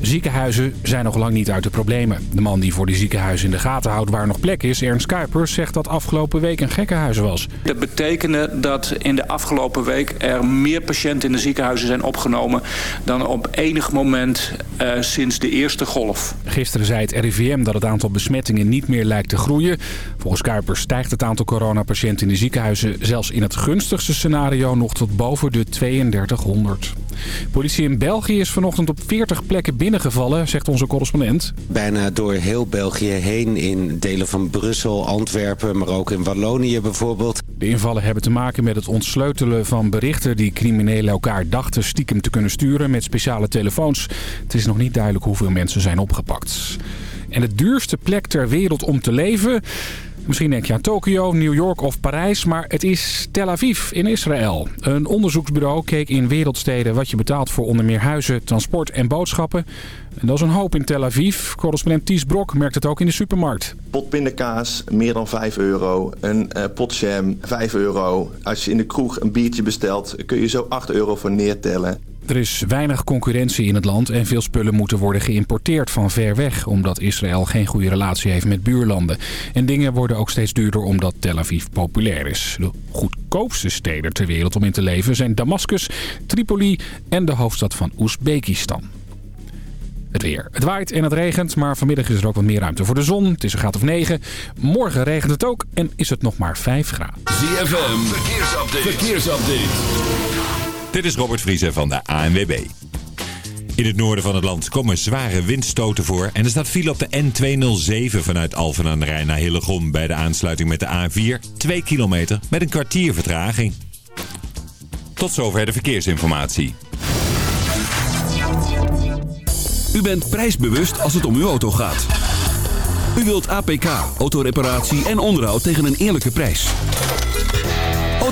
Ziekenhuizen zijn nog lang niet uit de problemen. De man die voor die ziekenhuizen in de gaten houdt waar nog plek is, Ernst Kuipers, zegt dat afgelopen week een gekkenhuis was. Dat betekende dat in de afgelopen week er meer patiënten in de ziekenhuizen zijn opgenomen dan op enig moment uh, sinds de eerste golf. Gisteren zei het RIVM dat het aantal besmettingen niet meer lijkt te groeien. Volgens Kuipers stijgt het aantal coronapatiënten in de ziekenhuizen zelfs in het gunstigste scenario nog tot boven de 3200. Politie in België is vanochtend op 40 plekken binnengevallen, zegt onze correspondent. Bijna door heel België heen in delen van Brussel, Antwerpen, maar ook in Wallonië bijvoorbeeld. De invallen hebben te maken met het ontsleutelen van berichten die criminelen elkaar dachten stiekem te kunnen sturen met speciale telefoons. Het is nog niet duidelijk hoeveel mensen zijn opgepakt. En de duurste plek ter wereld om te leven... Misschien denk je aan Tokio, New York of Parijs, maar het is Tel Aviv in Israël. Een onderzoeksbureau keek in wereldsteden wat je betaalt voor onder meer huizen, transport en boodschappen. En dat is een hoop in Tel Aviv. Correspondent Ties Brok merkt het ook in de supermarkt. Pot pindakaas, meer dan 5 euro. Een uh, pot jam, 5 euro. Als je in de kroeg een biertje bestelt, kun je zo 8 euro voor neertellen. Er is weinig concurrentie in het land en veel spullen moeten worden geïmporteerd van ver weg... omdat Israël geen goede relatie heeft met buurlanden. En dingen worden ook steeds duurder omdat Tel Aviv populair is. De goedkoopste steden ter wereld om in te leven zijn Damascus, Tripoli en de hoofdstad van Oezbekistan. Het weer. Het waait en het regent, maar vanmiddag is er ook wat meer ruimte voor de zon. Het is een graad of 9. Morgen regent het ook en is het nog maar 5 graden. ZFM, verkeersupdate. verkeersupdate. Dit is Robert Vriezer van de ANWB. In het noorden van het land komen zware windstoten voor. En er staat file op de N207 vanuit Alphen aan de Rijn naar Hillegom... bij de aansluiting met de A4. 2 kilometer met een kwartier vertraging. Tot zover de verkeersinformatie. U bent prijsbewust als het om uw auto gaat. U wilt APK, autoreparatie en onderhoud tegen een eerlijke prijs.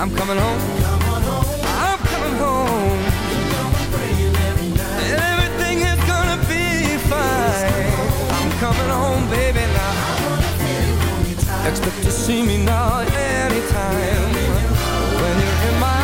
I'm coming home. I'm coming home. Everything is gonna be fine. I'm coming home, baby, now. Expect to see me now anytime. When you're in my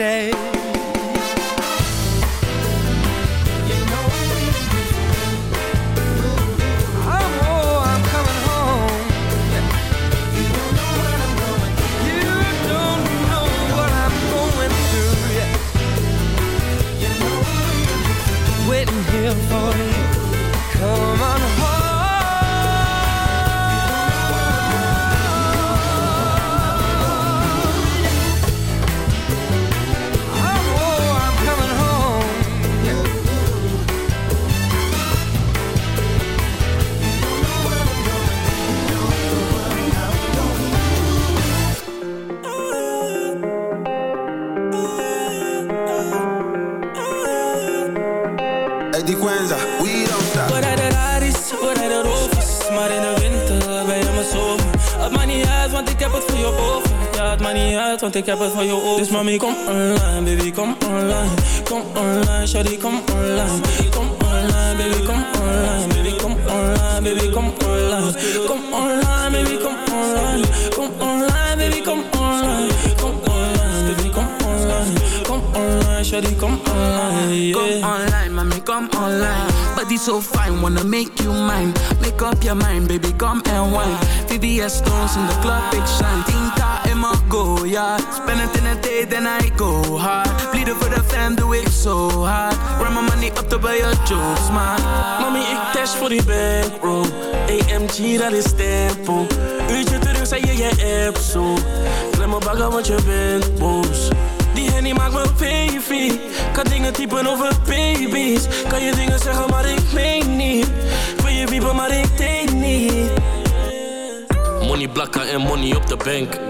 stay. Mami, kom online, baby, kom online Kom online, shawty, kom online Kom online, baby, kom online Baby, kom online, baby, kom online Kom online, baby, kom online Kom online, baby, kom online Kom online, baby, kom online Kom online, shawty, kom online. Come online, mommy, come online. Body so fine, wanna make you mine. Make up your mind, baby, come and wine. VVS stones in the club, big shine. Tinta in my go, yeah. Spend it in a day, then I go hard. Bleeden for the fam, do it so hard. Run my money up to buy your jokes, man. Mami, ik dash voor die bankroll. AMG, dat is tempo. Uurtje terug, zei je je app zo. Klem me bagger, want je bent boos. Die hennie maakt me baby. Kan dingen typen over baby's. Kan je dingen zeggen, maar ik meen niet. Ik wil je wiepen, maar ik denk niet. Money blakken en money op de bank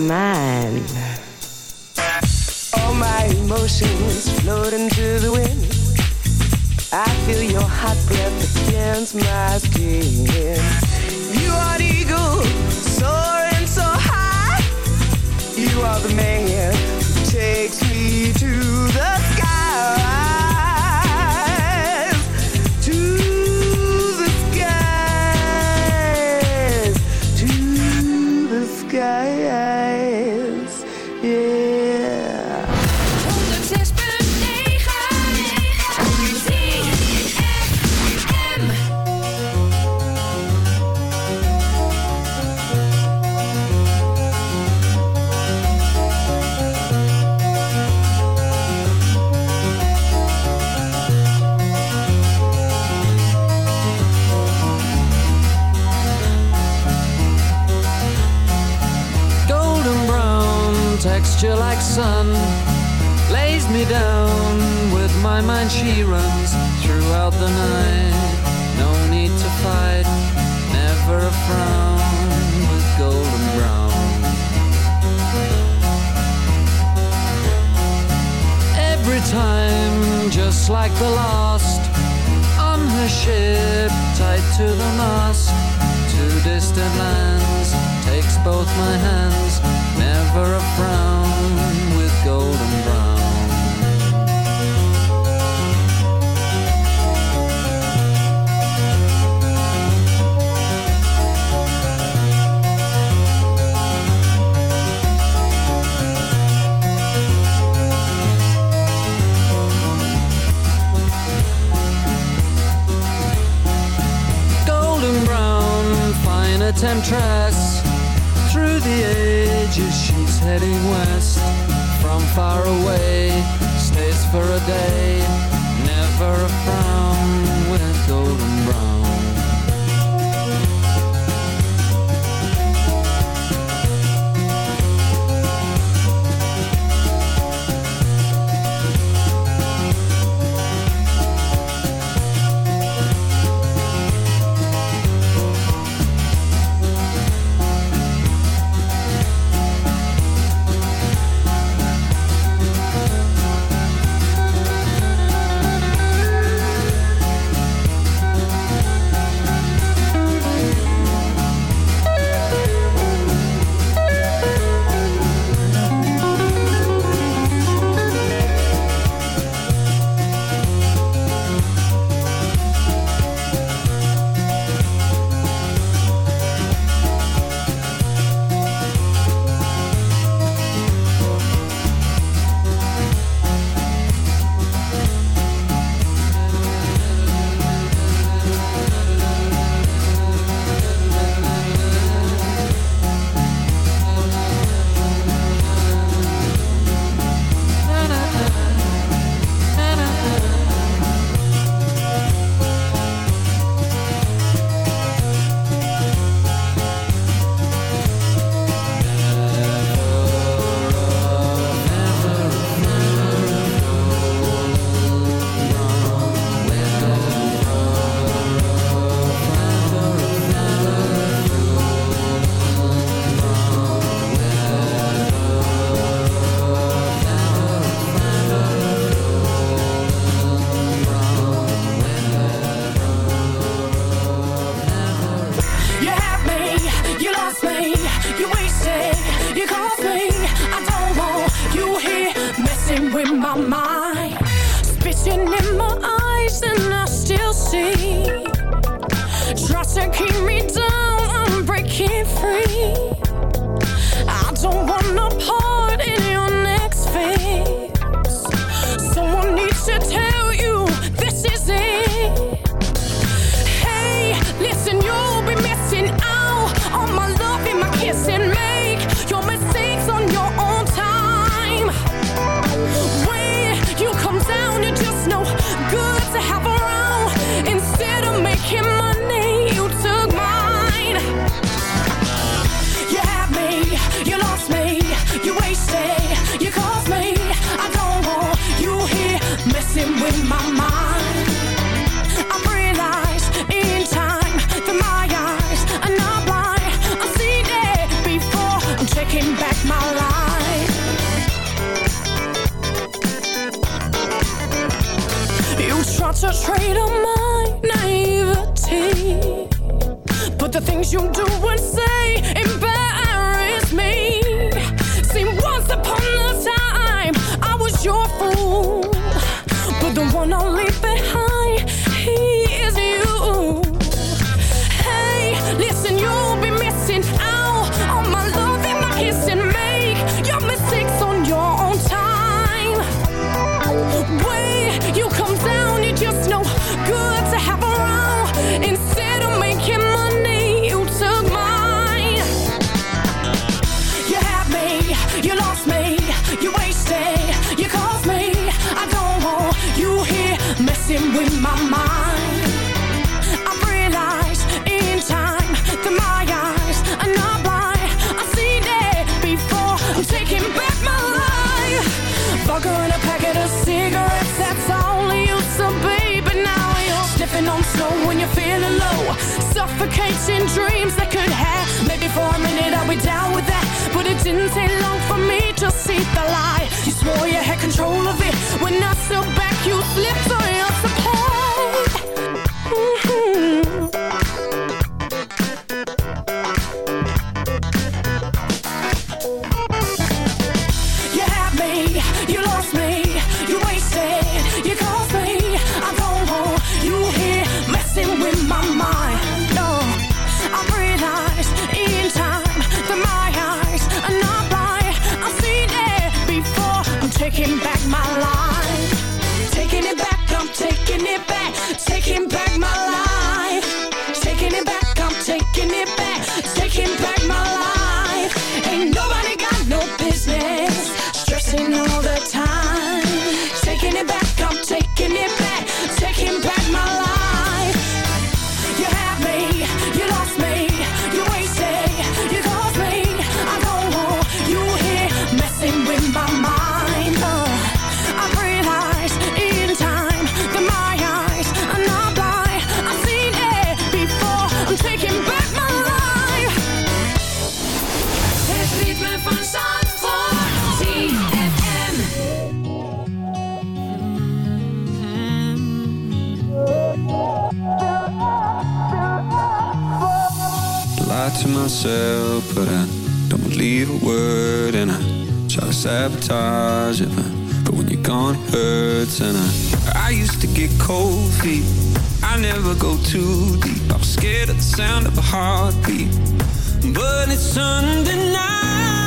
mamá. you wasted, you cost me. I don't want you here messing with my mind. Spitting in my eyes and I still see. Try to keep me down, I'm breaking free. I don't wanna part messing with my mind. I realized in time that my eyes are not blind. I've seen it before. I'm taking back my life. Fucker in a packet of cigarettes, that's all it used to be. But now you're sniffing on snow when you're feeling low. Suffocating dreams that could have. Maybe for a minute I'll be down with that. But it didn't take long for me to see the lie. You swore you had control of it. When I stood back, you slipped on it. sabotage it. But when you're gone, it hurts. And I, I used to get cold feet. I never go too deep. I'm scared of the sound of a heartbeat. But it's Sunday night.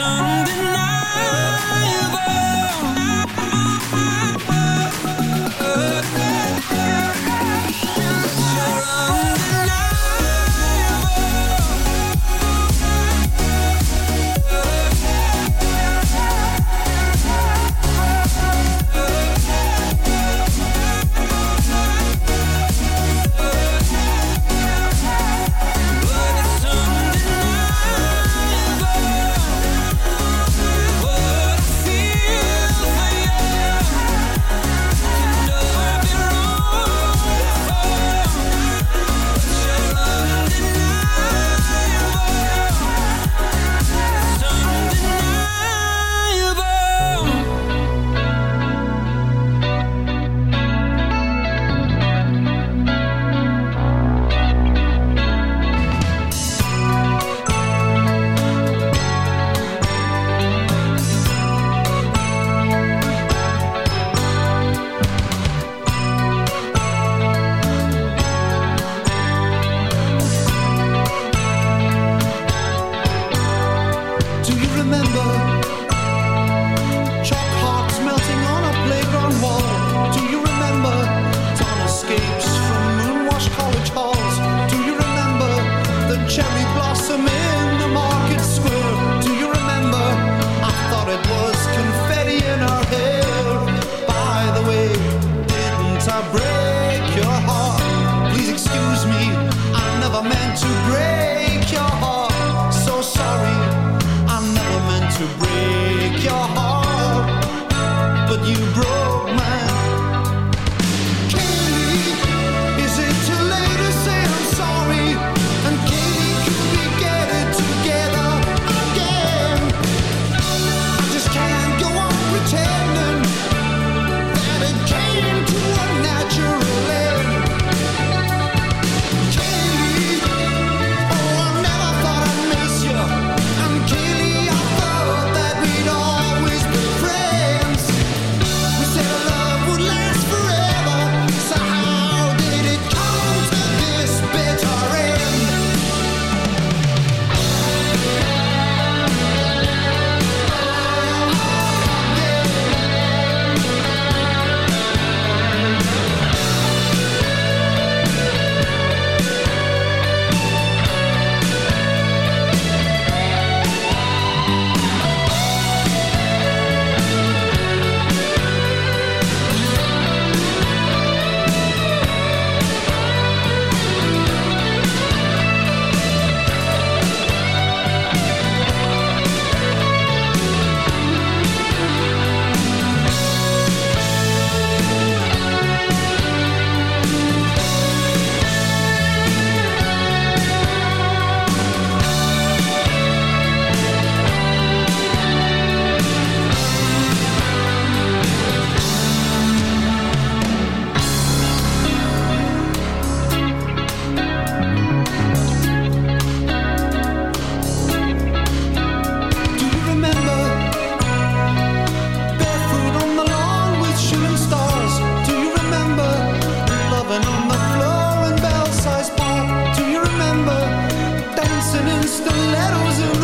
Sunday night against the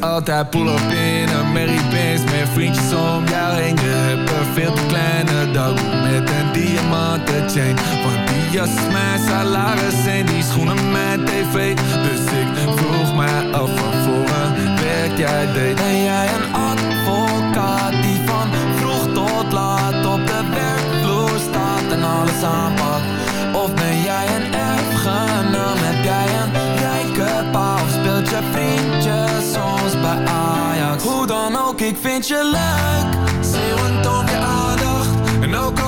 altijd pull up in een Mary Benz Met vriendjes om jou heen. Je hebt een veel te kleine dag Met een diamanten chain Want die jas is mijn salaris En die schoenen mijn tv. Dus ik vroeg mij af van voor een werk jij deed. Ben jij een advocaat die van vroeg tot laat op de werkvloer staat en alles aanpakt? Of ben jij een erfgenaam? Heb jij je vriendje soms bij Ajax? Hoe dan ook, ik vind je leuk, schreeuwend om je aandacht. En ook al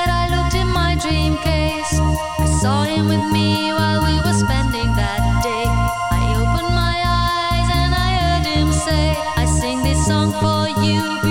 looked in my dream case. I saw him with me while we were spending that day. I opened my eyes and I heard him say, I sing this song for you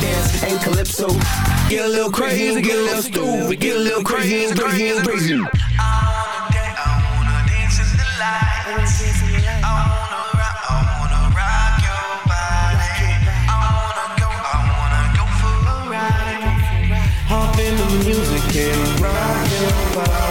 dance and calypso. Get a little crazy, get a little stupid, get a little crazy, crazy, crazy. In the light. I wanna ride I wanna rock your body I wanna go I wanna go for a ride Hop in the music and rock your body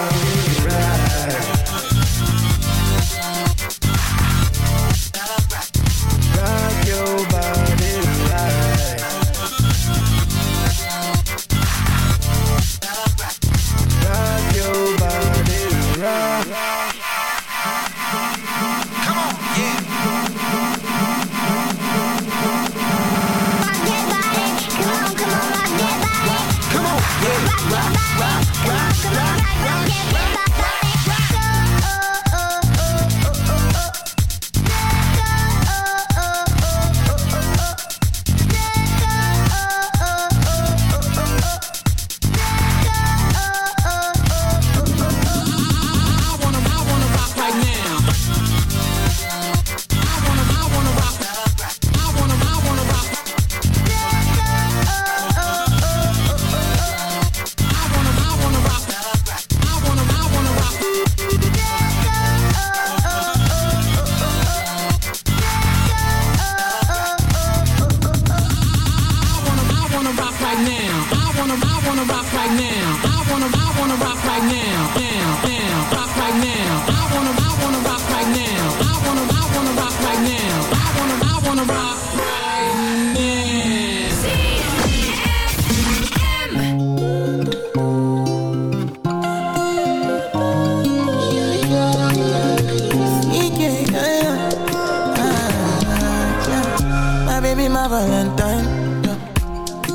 Valentine. Yeah.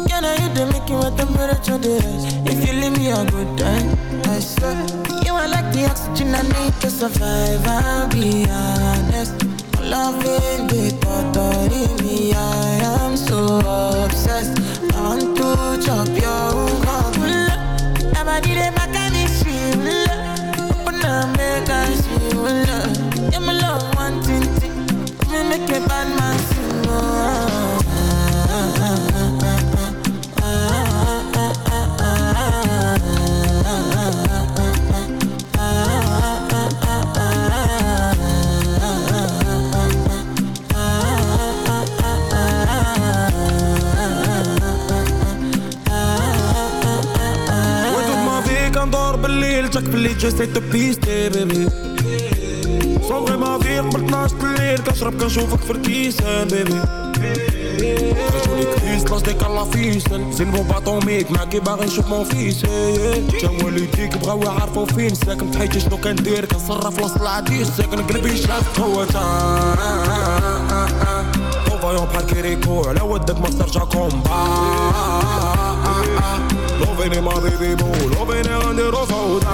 Can I hit the making what temperature this? If you leave me a good time, I swear. You are like the oxygen I need to survive. I'll be honest. Loving the thought in me, I am so obsessed. I want to chop your heart. Never did it back and it's Open up, make us feel Yeah, my love, one thing. Me make a bad man sing. Oh, ah, ah, ah, ah, ah, ah, ah, وانتو ما فيك ندور بالليل جاك بالليل جاي تو بيستي بيبي صغري ما فيك قبل 12 الليل كنشرب كنشوفك في الكيسان بيبي رجولي كريس لاش ديك الله فيسن زين بون باطوميك معاكي باغي نشوف مون فيس جا والديك بغاو يعرفو فين ساكن في شنو كندير كنصرف وسط العديس ساكن قلبي شاف قوة طوفايون بحال كيريكو على ودك ما ترجع كومبا لو فيني ما بيبي بو لو فيني غنديرو فوضى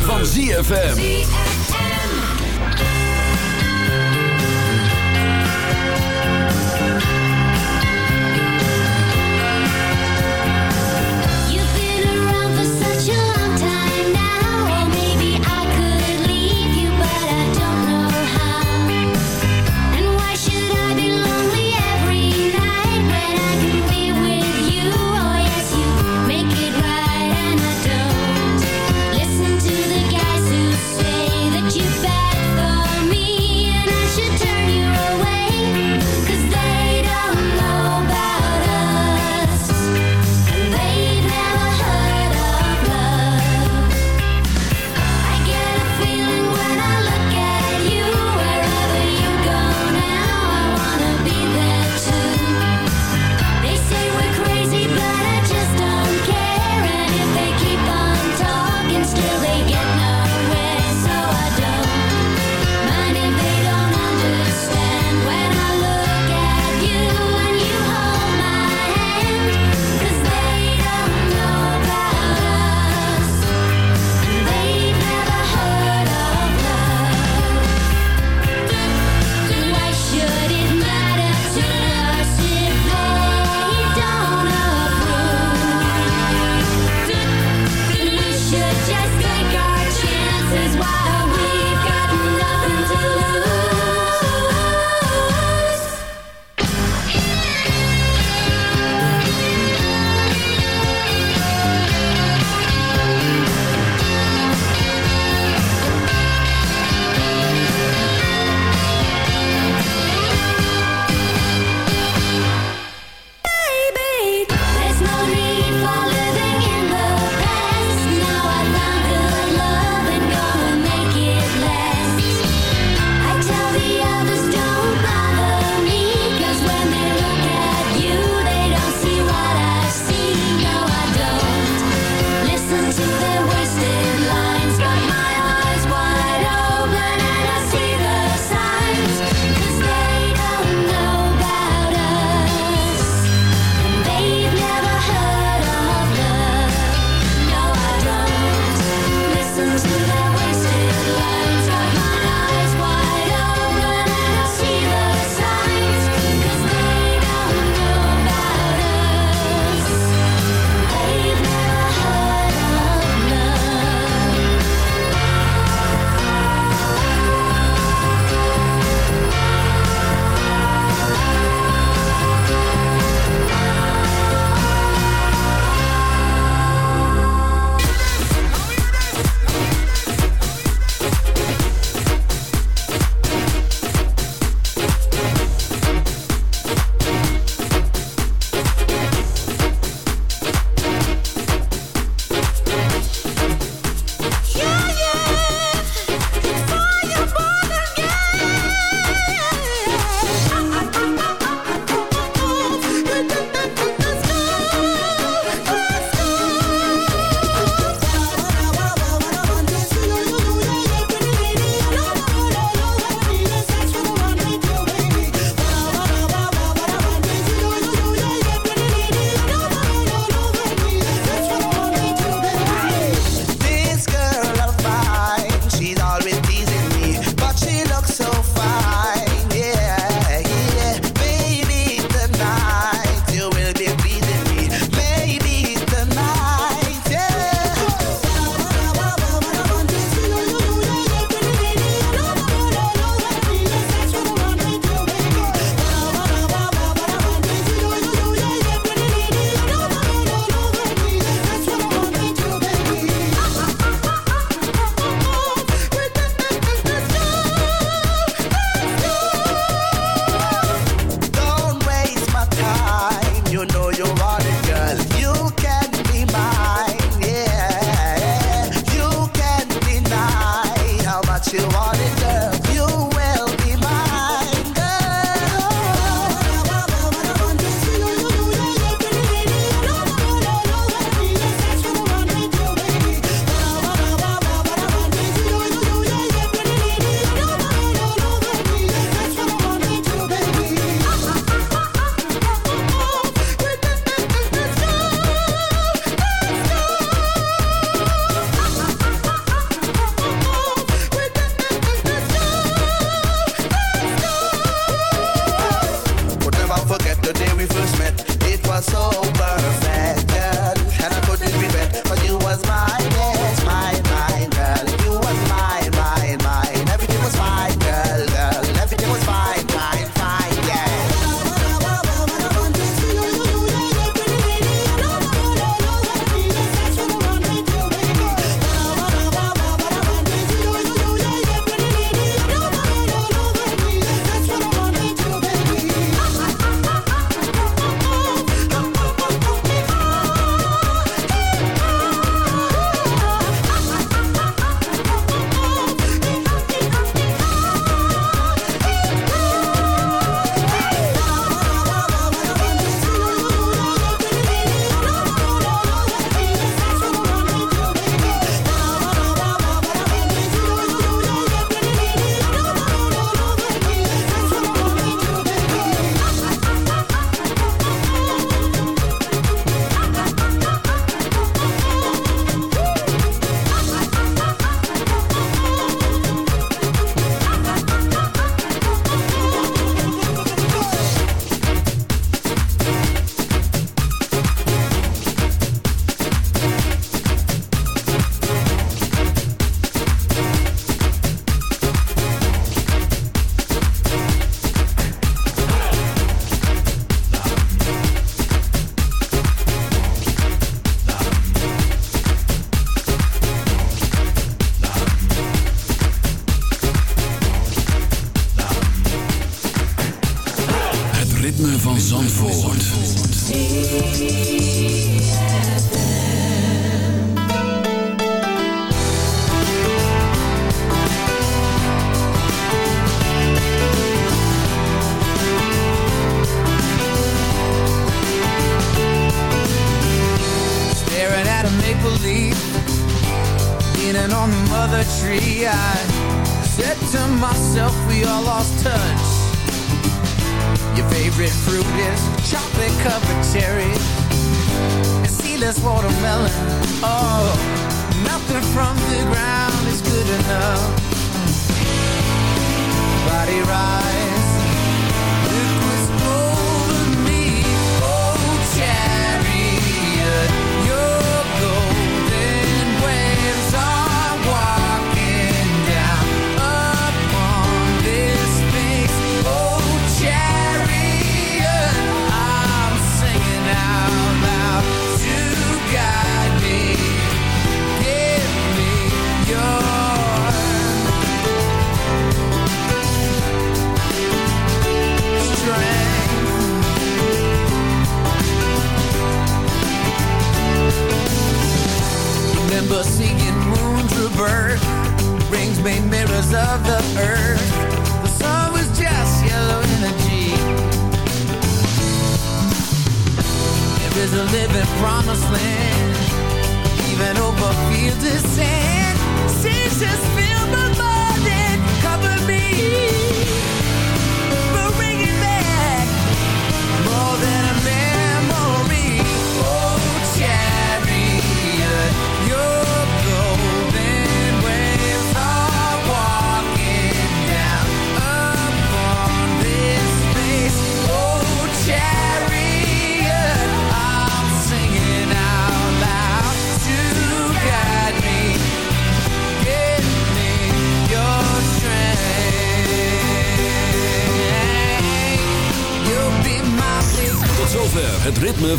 van ZFM.